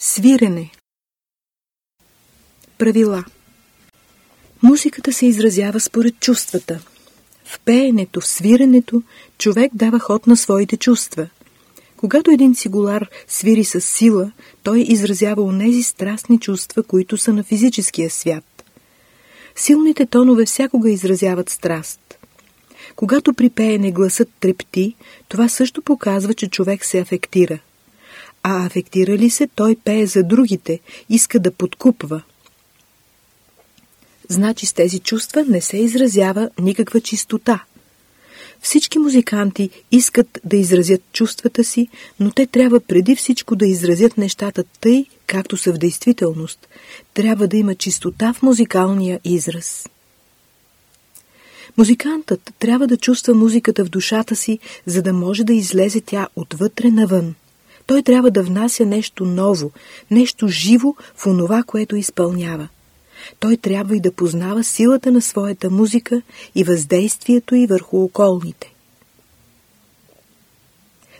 Свирене Правила Музиката се изразява според чувствата. В пеенето, в свиренето, човек дава ход на своите чувства. Когато един цигулар свири с сила, той изразява онези страстни чувства, които са на физическия свят. Силните тонове всякога изразяват страст. Когато при пеене гласът трепти, това също показва, че човек се афектира. А афектира ли се, той пее за другите, иска да подкупва. Значи с тези чувства не се изразява никаква чистота. Всички музиканти искат да изразят чувствата си, но те трябва преди всичко да изразят нещата тъй, както са в действителност. Трябва да има чистота в музикалния израз. Музикантът трябва да чувства музиката в душата си, за да може да излезе тя отвътре навън. Той трябва да внася нещо ново, нещо живо в онова, което изпълнява. Той трябва и да познава силата на своята музика и въздействието й върху околните.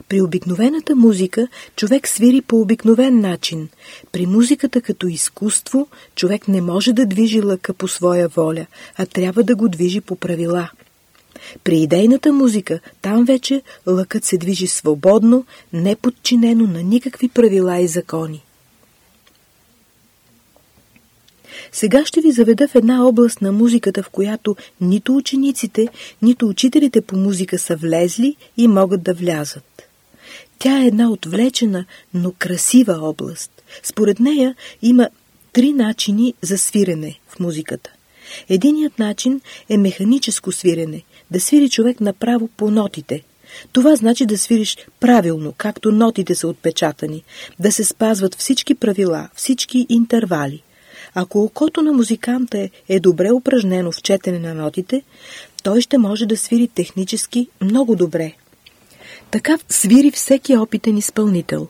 При обикновената музика човек свири по обикновен начин. При музиката като изкуство човек не може да движи лъка по своя воля, а трябва да го движи по правила. При идейната музика там вече лъкът се движи свободно, не подчинено на никакви правила и закони. Сега ще ви заведа в една област на музиката, в която нито учениците, нито учителите по музика са влезли и могат да влязат. Тя е една отвлечена, но красива област. Според нея има три начини за свирене в музиката. Единият начин е механическо свирене, да свири човек направо по нотите. Това значи да свириш правилно, както нотите са отпечатани, да се спазват всички правила, всички интервали. Ако окото на музиканта е, е добре упражнено в четене на нотите, той ще може да свири технически много добре. Така свири всеки опитен изпълнител.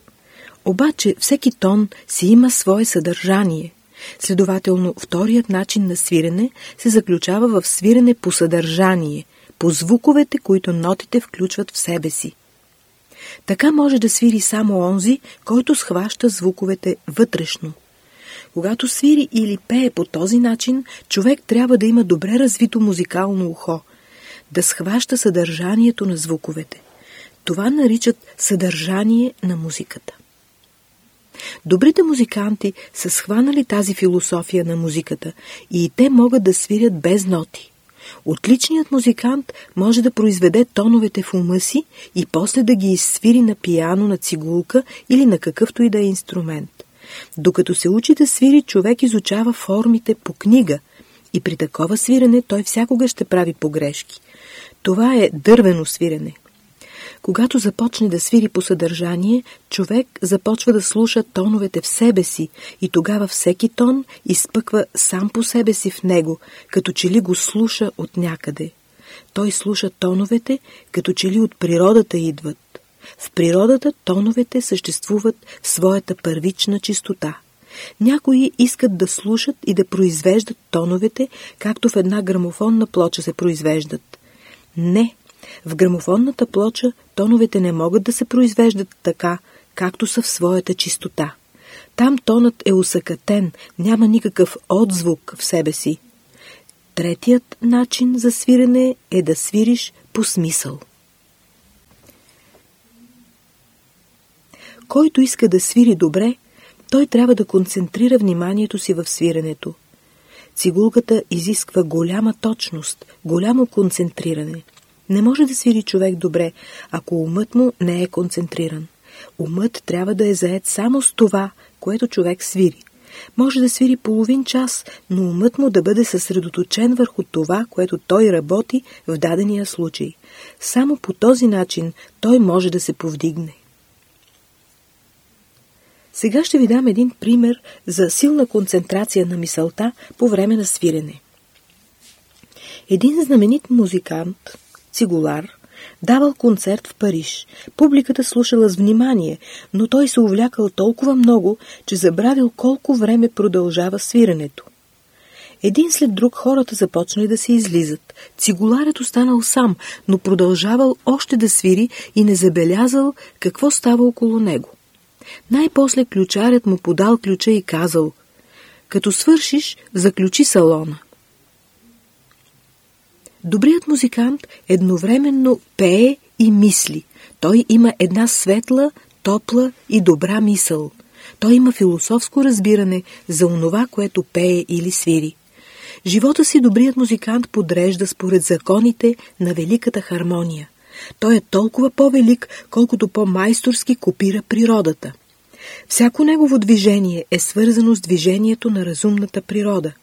Обаче всеки тон си има свое съдържание. Следователно, вторият начин на свирене се заключава в свирене по съдържание, по звуковете, които нотите включват в себе си. Така може да свири само онзи, който схваща звуковете вътрешно. Когато свири или пее по този начин, човек трябва да има добре развито музикално ухо, да схваща съдържанието на звуковете. Това наричат съдържание на музиката. Добрите музиканти са схванали тази философия на музиката и те могат да свирят без ноти. Отличният музикант може да произведе тоновете в ума си и после да ги изсвири на пияно, на цигулка или на какъвто и да е инструмент. Докато се учи да свири, човек изучава формите по книга и при такова свирене той всякога ще прави погрешки. Това е дървено свирене. Когато започне да свири по съдържание, човек започва да слуша тоновете в себе си и тогава всеки тон изпъква сам по себе си в него, като че ли го слуша от някъде. Той слуша тоновете, като че ли от природата идват. В природата тоновете съществуват в своята първична чистота. Някои искат да слушат и да произвеждат тоновете, както в една грамофонна плоча се произвеждат. Не, в грамофонната плоча тоновете не могат да се произвеждат така, както са в своята чистота. Там тонът е усъкатен, няма никакъв отзвук в себе си. Третият начин за свирене е да свириш по смисъл. Който иска да свири добре, той трябва да концентрира вниманието си в свиренето. Цигулката изисква голяма точност, голямо концентриране. Не може да свири човек добре, ако умът му не е концентриран. Умът трябва да е заед само с това, което човек свири. Може да свири половин час, но умът му да бъде съсредоточен върху това, което той работи в дадения случай. Само по този начин той може да се повдигне. Сега ще ви дам един пример за силна концентрация на мисълта по време на свирене. Един знаменит музикант, цигулар, давал концерт в Париж. Публиката слушала с внимание, но той се увлякал толкова много, че забравил колко време продължава свирането. Един след друг хората започнали да се излизат. Цигуларят останал сам, но продължавал още да свири и не забелязал какво става около него. Най-после ключарят му подал ключа и казал «Като свършиш, заключи салона». Добрият музикант едновременно пее и мисли. Той има една светла, топла и добра мисъл. Той има философско разбиране за онова, което пее или свири. Живота си добрият музикант подрежда според законите на великата хармония. Той е толкова по-велик, колкото по-майсторски копира природата. Всяко негово движение е свързано с движението на разумната природа.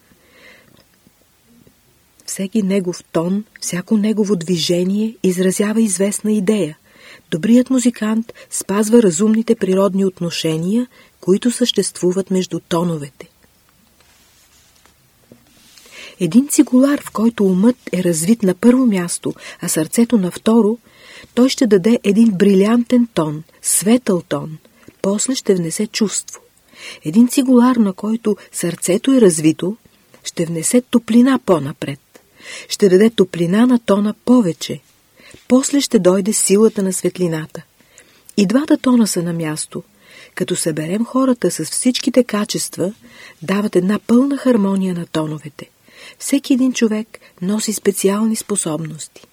Всеки негов тон, всяко негово движение изразява известна идея. Добрият музикант спазва разумните природни отношения, които съществуват между тоновете. Един цигулар, в който умът е развит на първо място, а сърцето на второ, той ще даде един брилянтен тон, светъл тон, после ще внесе чувство. Един цигулар, на който сърцето е развито, ще внесе топлина по-напред. Ще даде топлина на тона повече. После ще дойде силата на светлината. И двата тона са на място. Като съберем хората с всичките качества, дават една пълна хармония на тоновете. Всеки един човек носи специални способности.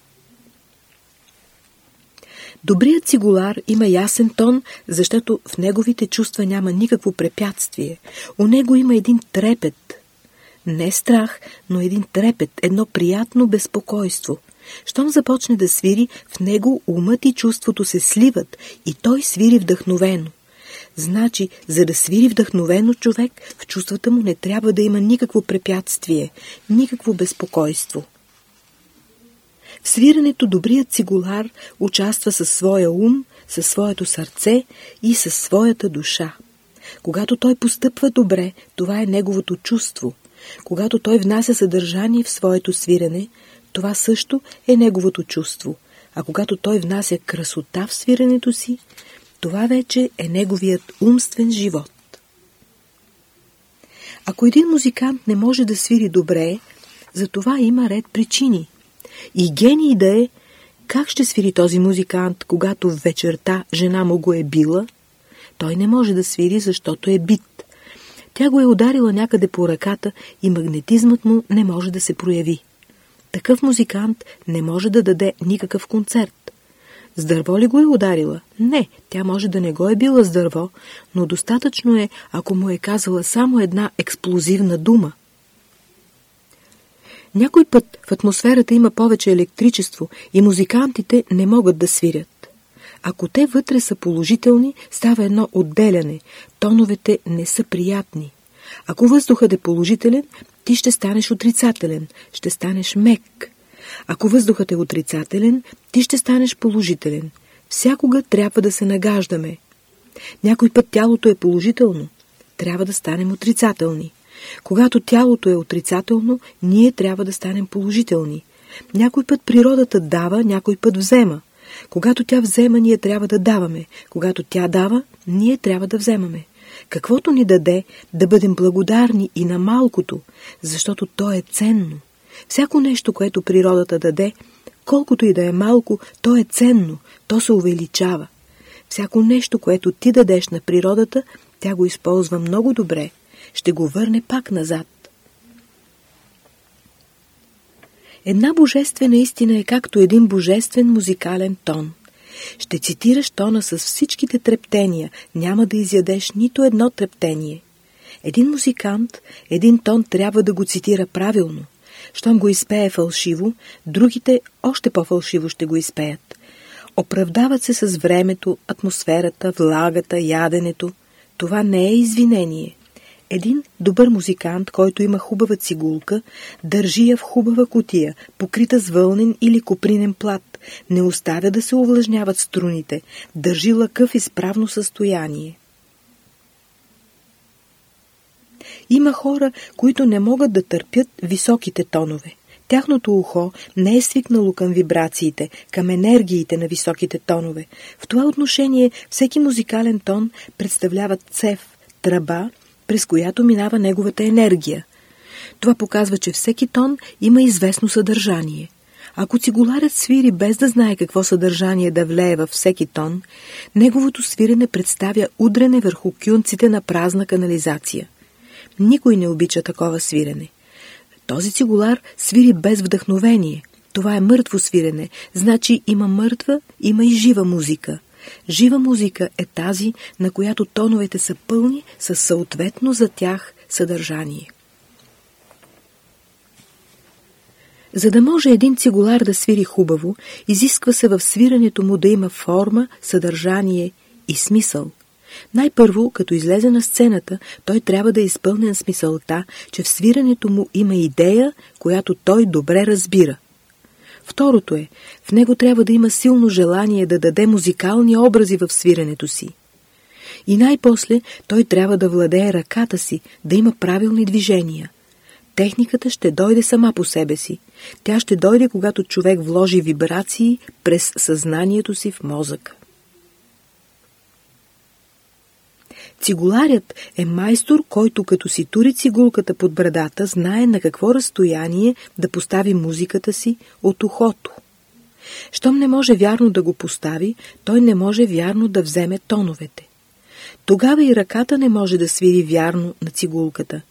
Добрият цигулар има ясен тон, защото в неговите чувства няма никакво препятствие. У него има един трепет. Не страх, но един трепет, едно приятно безпокойство. Щом започне да свири, в него умът и чувството се сливат и той свири вдъхновено. Значи, за да свири вдъхновено човек, в чувствата му не трябва да има никакво препятствие, никакво безпокойство. В свирането добрият цигулар участва със своя ум, със своето сърце и със своята душа. Когато той постъпва добре, това е неговото чувство. Когато той внася съдържание в своето свирене, това също е неговото чувство. А когато той внася красота в свирането си, това вече е неговият умствен живот. Ако един музикант не може да свири добре, за това има ред причини. И гений да е, как ще свири този музикант, когато вечерта жена му го е била? Той не може да свири, защото е бит. Тя го е ударила някъде по ръката и магнетизмът му не може да се прояви. Такъв музикант не може да даде никакъв концерт. С дърво ли го е ударила? Не, тя може да не го е била с дърво, но достатъчно е, ако му е казала само една експлозивна дума. Някой път в атмосферата има повече електричество и музикантите не могат да свирят. Ако те вътре са положителни, става едно отделяне. Тоновете не са приятни. Ако въздухът е положителен, ти ще станеш отрицателен, ще станеш мек. Ако въздухът е отрицателен, ти ще станеш положителен. Всякога трябва да се нагаждаме. Някой път тялото е положително. Трябва да станем отрицателни. Когато тялото е отрицателно, ние трябва да станем положителни. Някой път природата дава, някой път взема. Когато тя взема, ние трябва да даваме. Когато тя дава, ние трябва да вземаме. Каквото ни даде, да бъдем благодарни и на малкото, защото то е ценно. Всяко нещо, което природата даде, колкото и да е малко, то е ценно, то се увеличава. Всяко нещо, което ти дадеш на природата, тя го използва много добре, ще го върне пак назад. Една божествена истина е както един божествен музикален тон. Ще цитираш тона с всичките трептения, няма да изядеш нито едно трептение. Един музикант, един тон трябва да го цитира правилно. Щом го изпее фалшиво, другите още по-фалшиво ще го изпеят. Оправдават се с времето, атмосферата, влагата, яденето. Това не е извинение. Един добър музикант, който има хубава цигулка, държи я в хубава котия, покрита с вълнен или копринен плат, не оставя да се увлажняват струните, държи лъка в изправно състояние. Има хора, които не могат да търпят високите тонове. Тяхното ухо не е свикнало към вибрациите, към енергиите на високите тонове. В това отношение всеки музикален тон представлява цев, тръба, през която минава неговата енергия. Това показва, че всеки тон има известно съдържание. Ако цигуларят свири без да знае какво съдържание да влее във всеки тон, неговото свирене представя удрене върху кюнците на празна канализация. Никой не обича такова свирене. Този цигулар свири без вдъхновение. Това е мъртво свирене, значи има мъртва, има и жива музика. Жива музика е тази, на която тоновете са пълни със съответно за тях съдържание. За да може един цигулар да свири хубаво, изисква се в свирането му да има форма, съдържание и смисъл. Най-първо, като излезе на сцената, той трябва да е изпълнен с мисълта, че в свирането му има идея, която той добре разбира. Второто е, в него трябва да има силно желание да даде музикални образи в свирането си. И най-после той трябва да владее ръката си, да има правилни движения. Техниката ще дойде сама по себе си. Тя ще дойде, когато човек вложи вибрации през съзнанието си в мозъка. Цигуларят е майстор, който като си тури цигулката под брадата, знае на какво разстояние да постави музиката си от ухото. Щом не може вярно да го постави, той не може вярно да вземе тоновете. Тогава и ръката не може да свири вярно на цигулката.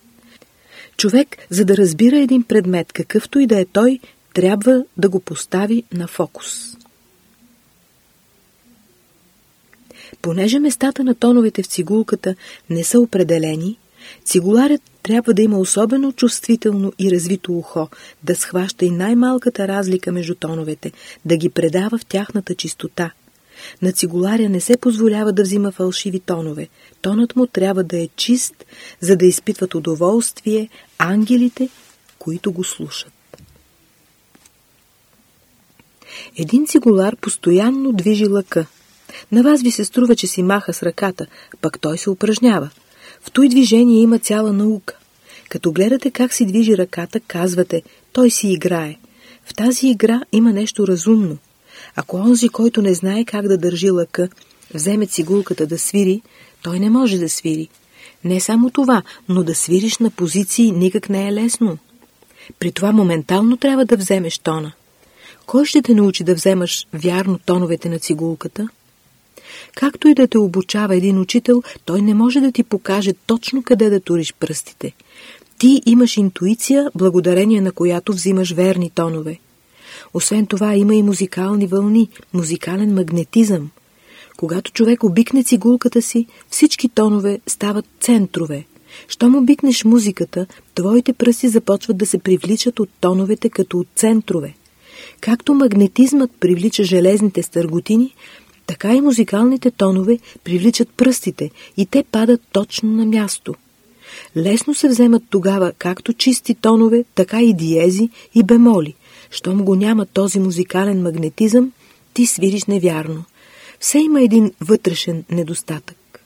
Човек, за да разбира един предмет, какъвто и да е той, трябва да го постави на фокус. Понеже местата на тоновете в цигулката не са определени, цигуларят трябва да има особено чувствително и развито ухо, да схваща и най-малката разлика между тоновете, да ги предава в тяхната чистота. На цигуларя не се позволява да взима фалшиви тонове. Тонът му трябва да е чист, за да изпитват удоволствие ангелите, които го слушат. Един цигулар постоянно движи лъка – на вас ви се струва, че си маха с ръката, пък той се упражнява. В той движение има цяла наука. Като гледате как си движи ръката, казвате, той си играе. В тази игра има нещо разумно. Ако онзи, който не знае как да държи лъка, вземе цигулката да свири, той не може да свири. Не само това, но да свириш на позиции никак не е лесно. При това моментално трябва да вземеш тона. Кой ще те научи да вземаш вярно тоновете на цигулката? Както и да те обучава един учител, той не може да ти покаже точно къде да туриш пръстите. Ти имаш интуиция, благодарение на която взимаш верни тонове. Освен това има и музикални вълни, музикален магнетизъм. Когато човек обикне цигулката си, всички тонове стават центрове. Щом обикнеш музиката, твоите пръсти започват да се привличат от тоновете като от центрове. Както магнетизмът привлича железните стърготини, така и музикалните тонове привличат пръстите и те падат точно на място. Лесно се вземат тогава както чисти тонове, така и диези и бемоли. Щом го няма този музикален магнетизъм, ти свириш невярно. Все има един вътрешен недостатък.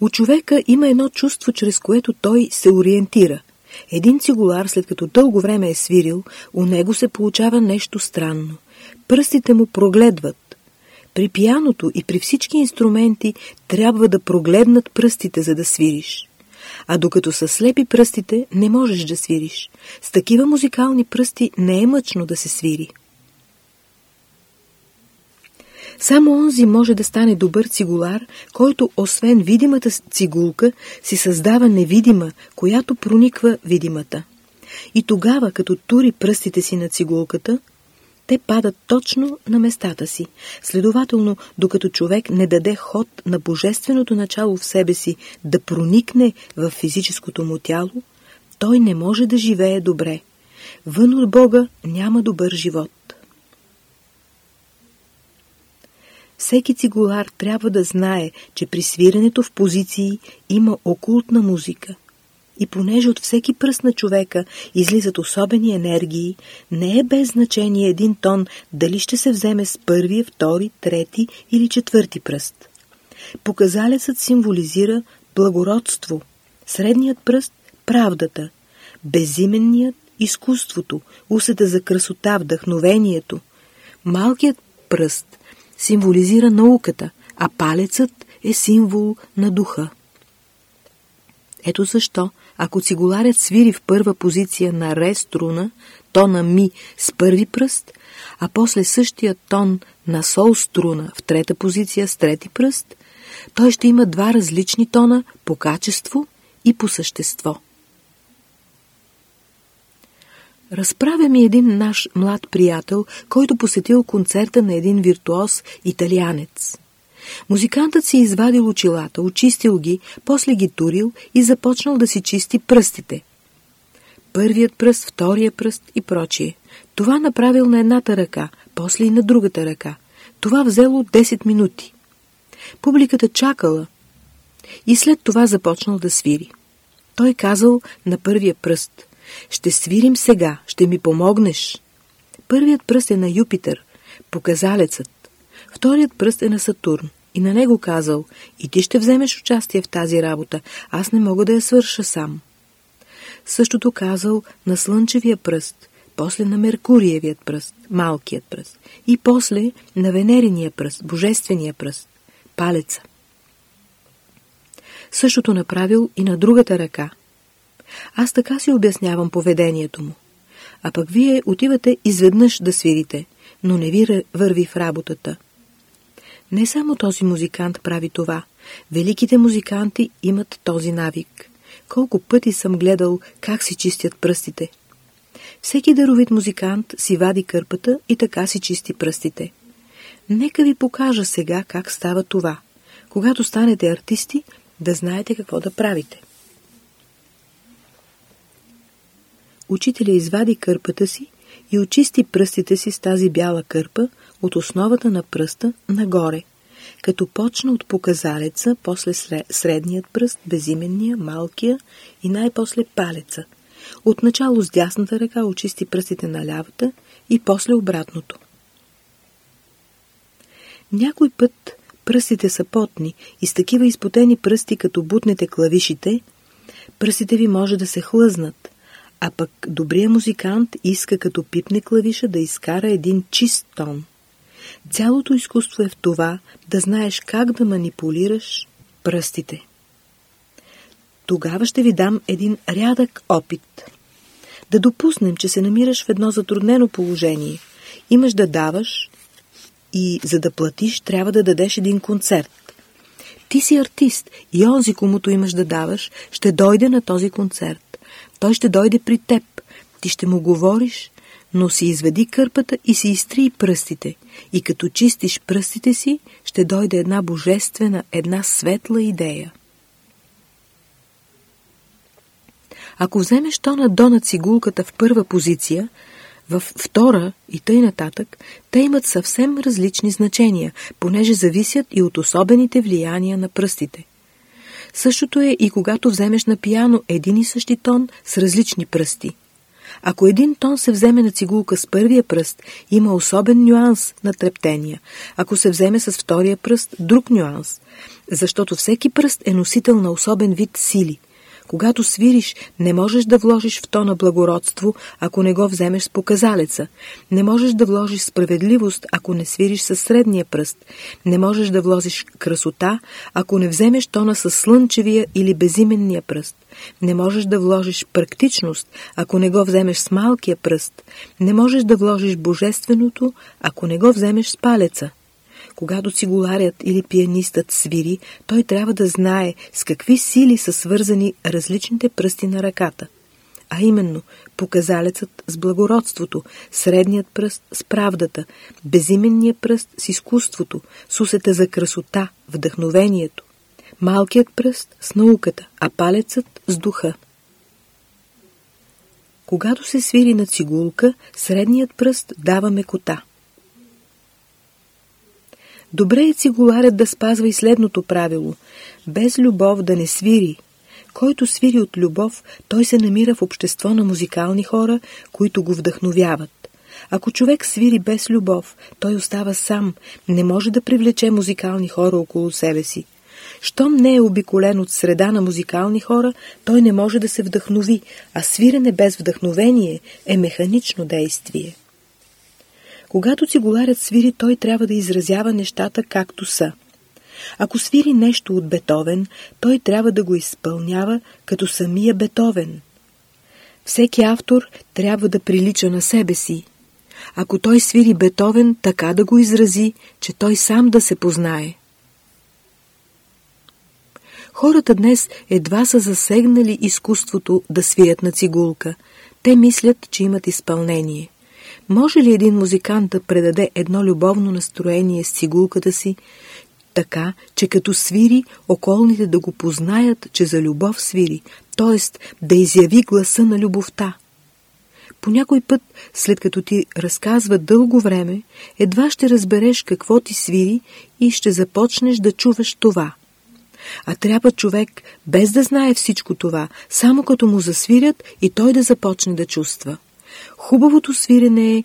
У човека има едно чувство, чрез което той се ориентира. Един цигулар, след като дълго време е свирил, у него се получава нещо странно – Пръстите му прогледват. При пияното и при всички инструменти трябва да прогледнат пръстите, за да свириш. А докато са слепи пръстите, не можеш да свириш. С такива музикални пръсти не е мъчно да се свири. Само онзи може да стане добър цигулар, който освен видимата цигулка си създава невидима, която прониква видимата. И тогава, като тури пръстите си на цигулката, те падат точно на местата си. Следователно, докато човек не даде ход на божественото начало в себе си да проникне в физическото му тяло, той не може да живее добре. Вън от Бога няма добър живот. Всеки цигулар трябва да знае, че при свирането в позиции има окултна музика. И понеже от всеки пръст на човека излизат особени енергии, не е без значение един тон дали ще се вземе с първия, втори, трети или четвърти пръст. Показалецът символизира благородство, средният пръст – правдата, безименният – изкуството, усета за красота, вдъхновението. Малкият пръст символизира науката, а палецът е символ на духа. Ето защо, ако цигуларят свири в първа позиция на ре струна, тона ми с първи пръст, а после същия тон на сол струна в трета позиция с трети пръст, той ще има два различни тона по качество и по същество. Разправя ми един наш млад приятел, който посетил концерта на един виртуоз италианец. Музикантът си извадил очилата, очистил ги, после ги турил и започнал да си чисти пръстите. Първият пръст, втория пръст и прочие. Това направил на едната ръка, после и на другата ръка. Това взело 10 минути. Публиката чакала и след това започнал да свири. Той казал на първия пръст «Ще свирим сега, ще ми помогнеш». Първият пръст е на Юпитер, показалецът. Вторият пръст е на Сатурн и на него казал «И ти ще вземеш участие в тази работа, аз не мога да я свърша сам». Същото казал на Слънчевия пръст, после на Меркуриевият пръст, малкият пръст, и после на Венериния пръст, божествения пръст, палеца. Същото направил и на другата ръка. Аз така си обяснявам поведението му. А пък вие отивате изведнъж да свирите, но не ви върви в работата. Не само този музикант прави това. Великите музиканти имат този навик. Колко пъти съм гледал как си чистят пръстите. Всеки даровит музикант си вади кърпата и така си чисти пръстите. Нека ви покажа сега как става това. Когато станете артисти, да знаете какво да правите. Учителя извади кърпата си и очисти пръстите си с тази бяла кърпа от основата на пръста нагоре, като почна от показалеца, после средният пръст, безименния, малкия и най-после палеца. Отначало с дясната ръка очисти пръстите на лявата и после обратното. Някой път пръстите са потни и с такива изпотени пръсти, като бутнете клавишите, пръстите ви може да се хлъзнат, а пък добрият музикант иска като пипне клавиша да изкара един чист тон. Цялото изкуство е в това да знаеш как да манипулираш пръстите. Тогава ще ви дам един рядък опит. Да допуснем, че се намираш в едно затруднено положение. Имаш да даваш и за да платиш трябва да дадеш един концерт. Ти си артист и онзи, комуто имаш да даваш, ще дойде на този концерт. Той ще дойде при теб. Ти ще му говориш, но си изведи кърпата и си изтри пръстите. И като чистиш пръстите си, ще дойде една божествена, една светла идея. Ако вземеш тона до на цигулката в първа позиция, в втора и тъй нататък, те имат съвсем различни значения, понеже зависят и от особените влияния на пръстите. Същото е и когато вземеш на пияно един и същи тон с различни пръсти. Ако един тон се вземе на цигулка с първия пръст, има особен нюанс на трептения. Ако се вземе с втория пръст, друг нюанс. Защото всеки пръст е носител на особен вид сили – когато свириш, не можеш да вложиш в тона благородство, ако не го вземеш с показалеца. Не можеш да вложиш справедливост, ако не свириш със средния пръст. Не можеш да вложиш красота, ако не вземеш тона с слънчевия или безименния пръст. Не можеш да вложиш практичност, ако не го вземеш с малкия пръст. Не можеш да вложиш божественото, ако не го вземеш с палеца. Когато цигуларят или пианистът свири, той трябва да знае с какви сили са свързани различните пръсти на ръката. А именно, показалецът с благородството, средният пръст с правдата, безименният пръст с изкуството, с усета за красота, вдъхновението, малкият пръст с науката, а палецът с духа. Когато се свири на цигулка, средният пръст дава мекота – Добре е цигуларят да спазва и следното правило – без любов да не свири. Който свири от любов, той се намира в общество на музикални хора, които го вдъхновяват. Ако човек свири без любов, той остава сам, не може да привлече музикални хора около себе си. Щом не е обиколен от среда на музикални хора, той не може да се вдъхнови, а свирене без вдъхновение е механично действие. Когато цигуларят свири, той трябва да изразява нещата както са. Ако свири нещо от Бетовен, той трябва да го изпълнява като самия Бетовен. Всеки автор трябва да прилича на себе си. Ако той свири Бетовен, така да го изрази, че той сам да се познае. Хората днес едва са засегнали изкуството да свирят на цигулка. Те мислят, че имат изпълнение. Може ли един музикант да предаде едно любовно настроение с цигулката си, така, че като свири, околните да го познаят, че за любов свири, т.е. да изяви гласа на любовта? По някой път, след като ти разказва дълго време, едва ще разбереш какво ти свири и ще започнеш да чуваш това – а трябва човек, без да знае всичко това, само като му засвирят и той да започне да чувства. Хубавото свирене е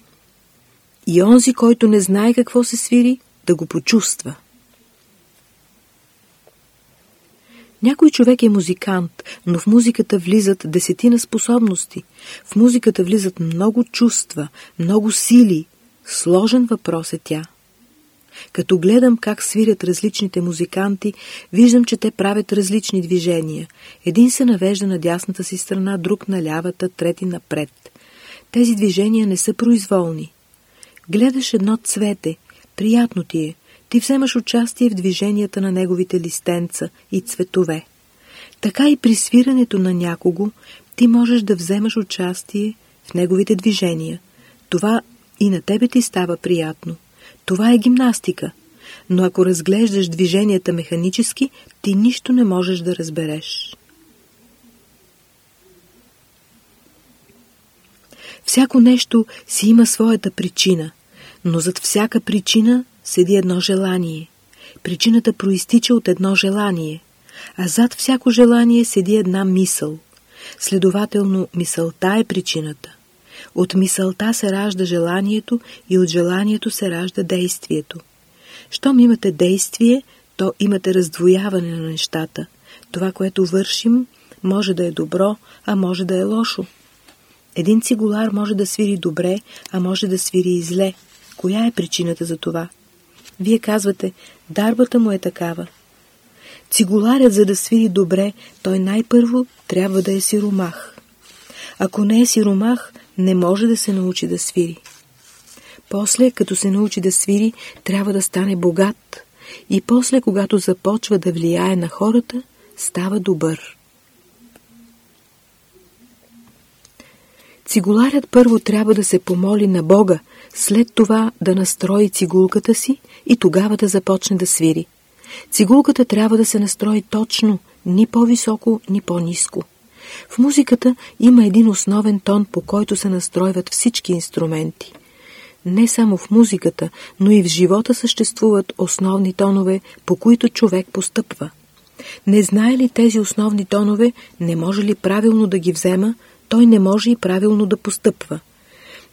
и онзи, който не знае какво се свири, да го почувства. Някой човек е музикант, но в музиката влизат десетина способности. В музиката влизат много чувства, много сили. Сложен въпрос е тя. Като гледам как свирят различните музиканти, виждам, че те правят различни движения. Един се навежда на дясната си страна, друг на лявата, трети напред. Тези движения не са произволни. Гледаш едно цвете, приятно ти е. Ти вземаш участие в движенията на неговите листенца и цветове. Така и при свирането на някого ти можеш да вземаш участие в неговите движения. Това и на тебе ти става приятно. Това е гимнастика. Но ако разглеждаш движенията механически, ти нищо не можеш да разбереш. Всяко нещо си има своята причина, но зад всяка причина седи едно желание. Причината проистича от едно желание, а зад всяко желание седи една мисъл. Следователно, мисълта е причината. От мисълта се ражда желанието и от желанието се ражда действието. Щом имате действие, то имате раздвояване на нещата. Това, което вършим, може да е добро, а може да е лошо. Един цигулар може да свири добре, а може да свири и зле. Коя е причината за това? Вие казвате, дарбата му е такава. Цигуларят, за да свири добре, той най-първо трябва да е сиромах. Ако не е сиромах, не може да се научи да свири. После, като се научи да свири, трябва да стане богат и после, когато започва да влияе на хората, става добър. Цигуларят първо трябва да се помоли на Бога, след това да настрои цигулката си и тогава да започне да свири. Цигулката трябва да се настрои точно, ни по-високо, ни по-низко. В музиката има един основен тон, по който се настройват всички инструменти. Не само в музиката, но и в живота съществуват основни тонове, по които човек постъпва. Не знае ли тези основни тонове, не може ли правилно да ги взема, той не може и правилно да постъпва.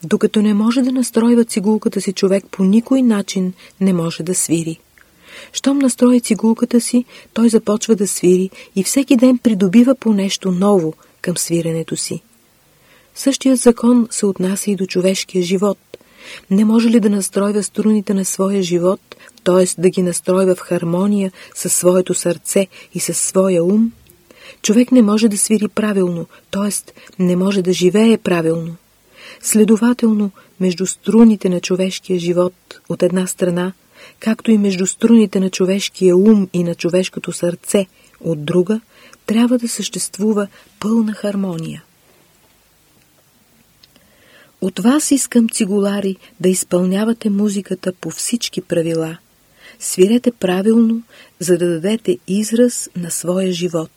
Докато не може да настройва цигулката си човек по никой начин не може да свири. Щом настрои цигулката си, той започва да свири и всеки ден придобива по нещо ново към свиренето си. Същият закон се отнася и до човешкия живот. Не може ли да настройва струните на своя живот, т.е. да ги настройва в хармония със своето сърце и със своя ум? Човек не може да свири правилно, т.е. не може да живее правилно. Следователно, между струните на човешкия живот от една страна както и между струните на човешкия ум и на човешкото сърце от друга, трябва да съществува пълна хармония. От вас искам, цигулари, да изпълнявате музиката по всички правила. Свирете правилно, за да дадете израз на своя живот.